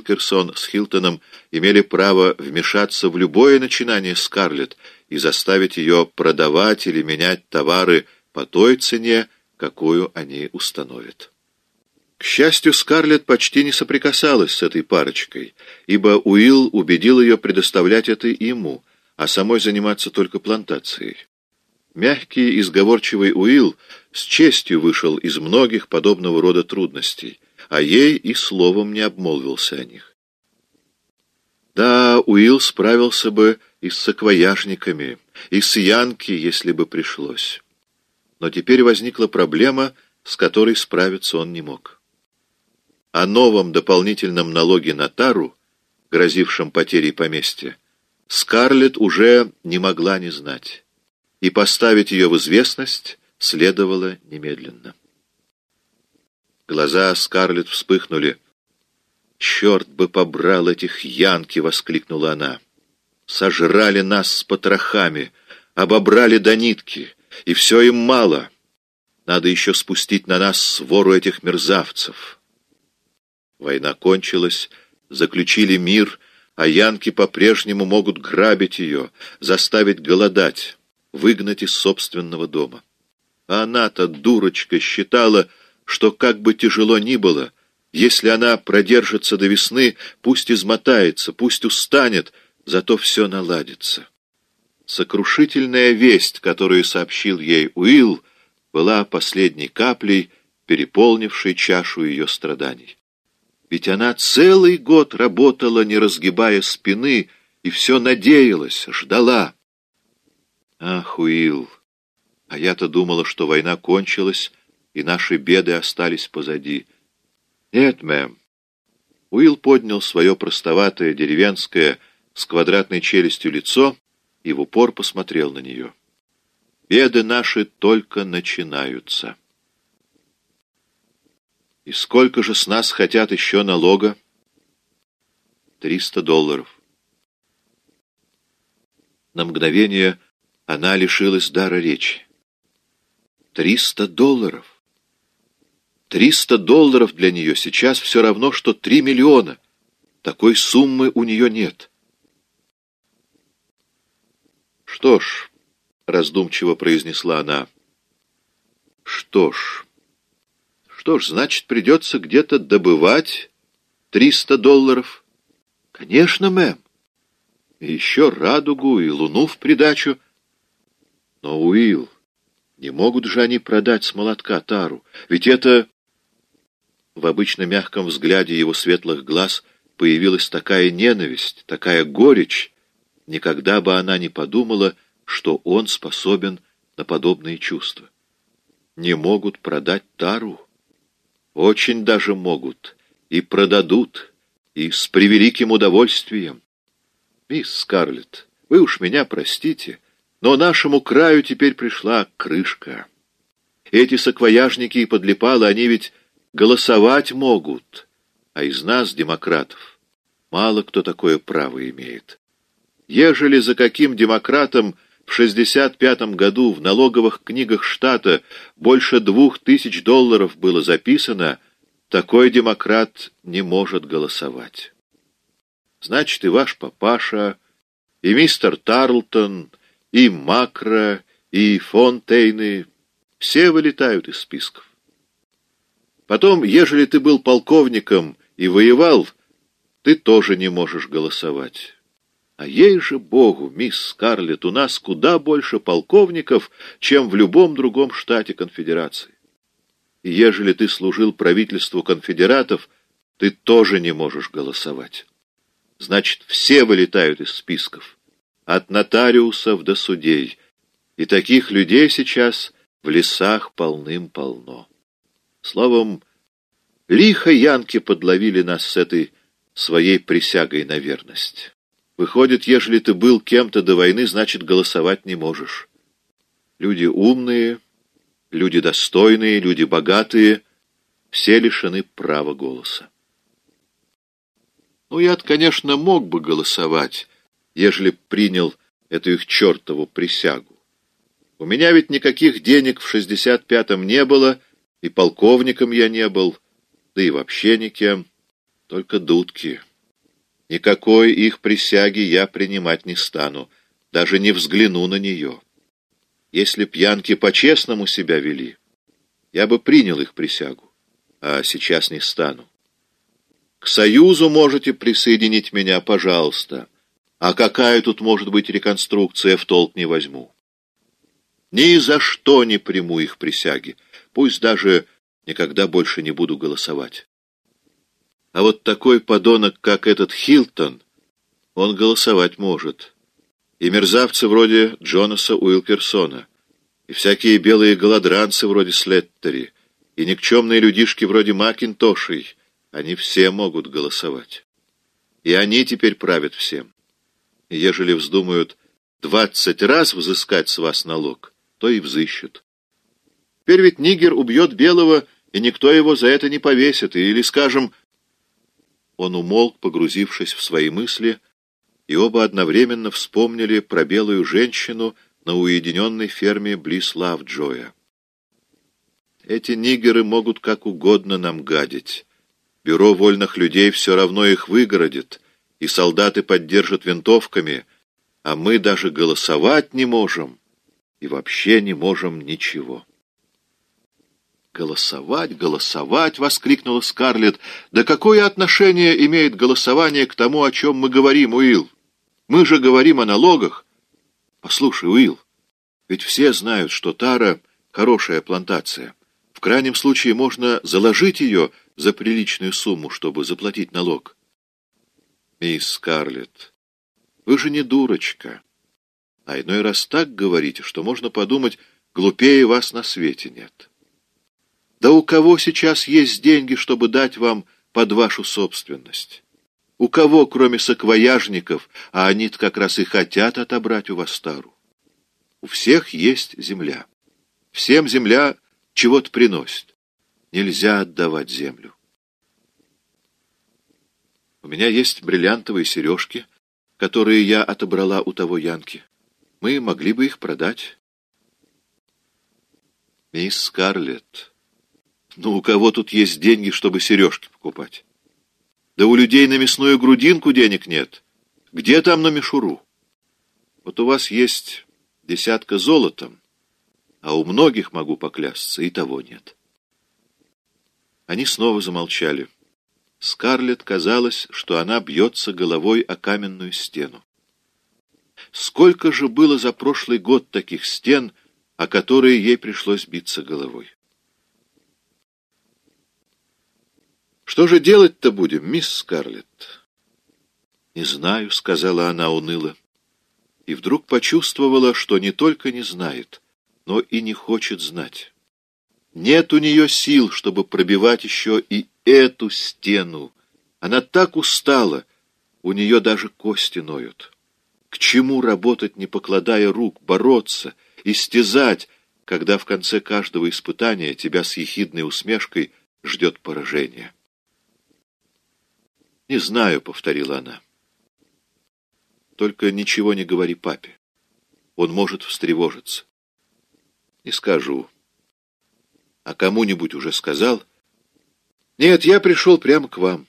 Уилкерсон с Хилтоном имели право вмешаться в любое начинание Скарлетт и заставить ее продавать или менять товары по той цене, какую они установят. К счастью, Скарлетт почти не соприкасалась с этой парочкой, ибо Уилл убедил ее предоставлять это ему, а самой заниматься только плантацией. Мягкий и сговорчивый Уилл с честью вышел из многих подобного рода трудностей, а ей и словом не обмолвился о них. Да, Уилл справился бы и с саквояжниками, и с Янки, если бы пришлось. Но теперь возникла проблема, с которой справиться он не мог. О новом дополнительном налоге на тару, грозившем потерей поместья, Скарлетт уже не могла не знать и поставить ее в известность следовало немедленно. Глаза Скарлетт вспыхнули. «Черт бы побрал этих янки!» — воскликнула она. «Сожрали нас с потрохами, обобрали до нитки, и все им мало. Надо еще спустить на нас свору этих мерзавцев». Война кончилась, заключили мир, а янки по-прежнему могут грабить ее, заставить голодать выгнать из собственного дома. А она-то, дурочка, считала, что как бы тяжело ни было, если она продержится до весны, пусть измотается, пусть устанет, зато все наладится. Сокрушительная весть, которую сообщил ей Уилл, была последней каплей, переполнившей чашу ее страданий. Ведь она целый год работала, не разгибая спины, и все надеялась, ждала. Ах, Уилл, а я-то думала, что война кончилась, и наши беды остались позади. Нет, мэм. Уилл поднял свое простоватое, деревенское, с квадратной челюстью лицо и в упор посмотрел на нее. Беды наши только начинаются. И сколько же с нас хотят еще налога? Триста долларов. На мгновение она лишилась дара речи. Триста долларов. Триста долларов для нее сейчас все равно, что три миллиона. Такой суммы у нее нет. Что ж, раздумчиво произнесла она. Что ж, что ж, значит, придется где-то добывать триста долларов. Конечно, мэм. И еще радугу и луну в придачу — но, Уилл, не могут же они продать с молотка тару, ведь это... В обычно мягком взгляде его светлых глаз появилась такая ненависть, такая горечь, никогда бы она не подумала, что он способен на подобные чувства. Не могут продать тару? Очень даже могут, и продадут, и с превеликим удовольствием. Мисс Скарлетт, вы уж меня простите, — но нашему краю теперь пришла крышка. Эти саквояжники и подлипалы, они ведь голосовать могут, а из нас, демократов, мало кто такое право имеет. Ежели за каким демократом в 65-м году в налоговых книгах штата больше двух тысяч долларов было записано, такой демократ не может голосовать. Значит, и ваш папаша, и мистер Тарлтон, и Макро, и Фонтейны, все вылетают из списков. Потом, ежели ты был полковником и воевал, ты тоже не можешь голосовать. А ей же Богу, мисс Скарлетт, у нас куда больше полковников, чем в любом другом штате конфедерации. И ежели ты служил правительству конфедератов, ты тоже не можешь голосовать. Значит, все вылетают из списков от нотариусов до судей, и таких людей сейчас в лесах полным-полно. Словом, лихо янки подловили нас с этой своей присягой на верность. Выходит, ежели ты был кем-то до войны, значит, голосовать не можешь. Люди умные, люди достойные, люди богатые, все лишены права голоса. Ну, я конечно, мог бы голосовать, ежели принял эту их чертову присягу. У меня ведь никаких денег в шестьдесят пятом не было, и полковником я не был, да и вообще никем, только дудки. Никакой их присяги я принимать не стану, даже не взгляну на нее. Если пьянки по-честному себя вели, я бы принял их присягу, а сейчас не стану. К союзу можете присоединить меня, пожалуйста, а какая тут может быть реконструкция, в толк не возьму. Ни за что не приму их присяги, пусть даже никогда больше не буду голосовать. А вот такой подонок, как этот Хилтон, он голосовать может. И мерзавцы вроде Джонаса Уилкерсона, и всякие белые голодранцы вроде Слеттери, и никчемные людишки вроде Макинтошей, они все могут голосовать. И они теперь правят всем. И ежели вздумают двадцать раз взыскать с вас налог, то и взыщут. Теперь ведь нигер убьет белого, и никто его за это не повесит, или, скажем, он умолк, погрузившись в свои мысли, и оба одновременно вспомнили про белую женщину на уединенной ферме близ Лавджоя. Эти нигеры могут как угодно нам гадить. Бюро вольных людей все равно их выгородит, и солдаты поддержат винтовками, а мы даже голосовать не можем и вообще не можем ничего. «Голосовать, голосовать!» — воскликнула Скарлетт. «Да какое отношение имеет голосование к тому, о чем мы говорим, Уилл? Мы же говорим о налогах!» «Послушай, Уилл, ведь все знают, что Тара — хорошая плантация. В крайнем случае можно заложить ее за приличную сумму, чтобы заплатить налог». «Мисс Скарлетт, вы же не дурочка. А иной раз так говорите, что можно подумать, глупее вас на свете нет». Да у кого сейчас есть деньги, чтобы дать вам под вашу собственность? У кого, кроме саквояжников, а они-то как раз и хотят отобрать у вас стару? У всех есть земля. Всем земля чего-то приносит. Нельзя отдавать землю. У меня есть бриллиантовые сережки, которые я отобрала у того Янки. Мы могли бы их продать. Мисс Скарлетт, ну, у кого тут есть деньги, чтобы сережки покупать? Да у людей на мясную грудинку денег нет. Где там на мишуру? Вот у вас есть десятка золотом, а у многих, могу поклясться, и того нет. Они снова замолчали. Скарлетт казалось, что она бьется головой о каменную стену. Сколько же было за прошлый год таких стен, о которые ей пришлось биться головой? Что же делать-то будем, мисс Скарлетт? Не знаю, сказала она уныло. И вдруг почувствовала, что не только не знает, но и не хочет знать. Нет у нее сил, чтобы пробивать еще и эту стену. Она так устала, у нее даже кости ноют. К чему работать, не покладая рук, бороться, истязать, когда в конце каждого испытания тебя с ехидной усмешкой ждет поражение? «Не знаю», — повторила она. «Только ничего не говори папе. Он может встревожиться». «Не скажу». «А кому-нибудь уже сказал?» «Нет, я пришел прямо к вам».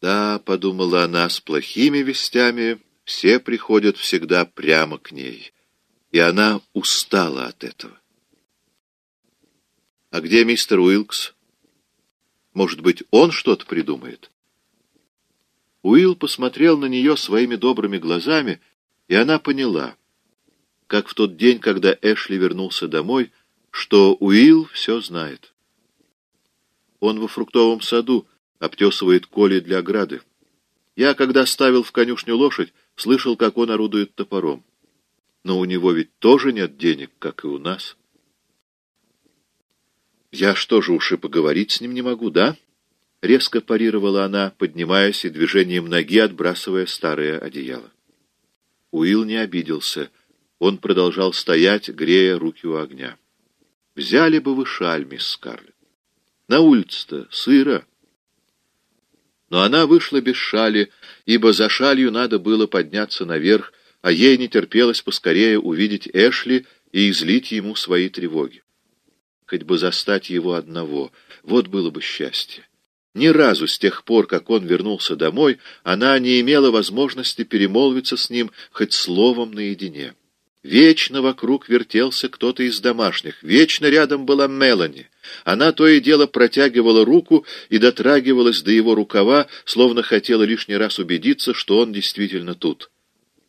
«Да», — подумала она, — «с плохими вестями все приходят всегда прямо к ней». И она устала от этого. «А где мистер Уилкс?» Может быть, он что-то придумает? Уилл посмотрел на нее своими добрыми глазами, и она поняла, как в тот день, когда Эшли вернулся домой, что Уилл все знает. Он во фруктовом саду обтесывает коли для ограды. Я, когда ставил в конюшню лошадь, слышал, как он орудует топором. Но у него ведь тоже нет денег, как и у нас. «Я что же уж и поговорить с ним не могу, да?» Резко парировала она, поднимаясь и движением ноги отбрасывая старое одеяло. Уилл не обиделся. Он продолжал стоять, грея руки у огня. «Взяли бы вы шаль, мисс Скарлетт. На улице-то сыро». Но она вышла без шали, ибо за шалью надо было подняться наверх, а ей не терпелось поскорее увидеть Эшли и излить ему свои тревоги хоть бы застать его одного. Вот было бы счастье. Ни разу с тех пор, как он вернулся домой, она не имела возможности перемолвиться с ним хоть словом наедине. Вечно вокруг вертелся кто-то из домашних, вечно рядом была Мелани. Она то и дело протягивала руку и дотрагивалась до его рукава, словно хотела лишний раз убедиться, что он действительно тут.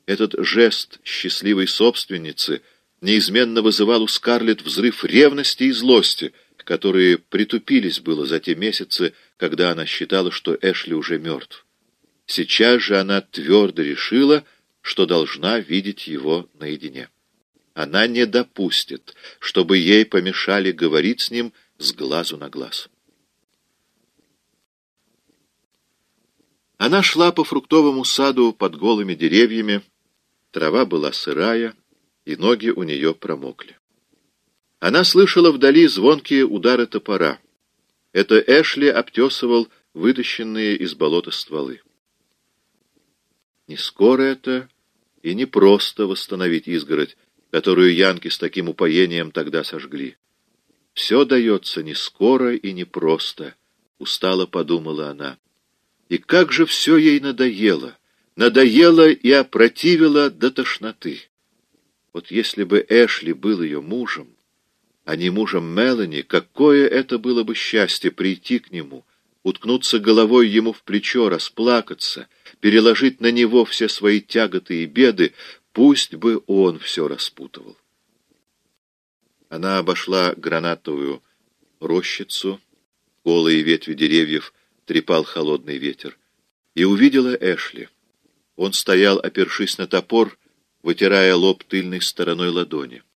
Этот жест счастливой собственницы неизменно вызывал у Скарлетт взрыв ревности и злости, которые притупились было за те месяцы, когда она считала, что Эшли уже мертв. Сейчас же она твердо решила, что должна видеть его наедине. Она не допустит, чтобы ей помешали говорить с ним с глазу на глаз. Она шла по фруктовому саду под голыми деревьями, трава была сырая, и ноги у нее промокли. Она слышала вдали звонкие удары топора. Это Эшли обтесывал вытащенные из болота стволы. Не скоро это и не просто восстановить изгородь, которую янки с таким упоением тогда сожгли. Все дается не скоро и не просто, устало подумала она. И как же все ей надоело, надоело и опротивило до тошноты. Вот если бы Эшли был ее мужем, а не мужем Мелани, какое это было бы счастье прийти к нему, уткнуться головой ему в плечо, расплакаться, переложить на него все свои тяготы и беды, пусть бы он все распутывал. Она обошла гранатовую рощицу, голые ветви деревьев трепал холодный ветер, и увидела Эшли. Он стоял, опершись на топор, вытирая лоб тыльной стороной ладони.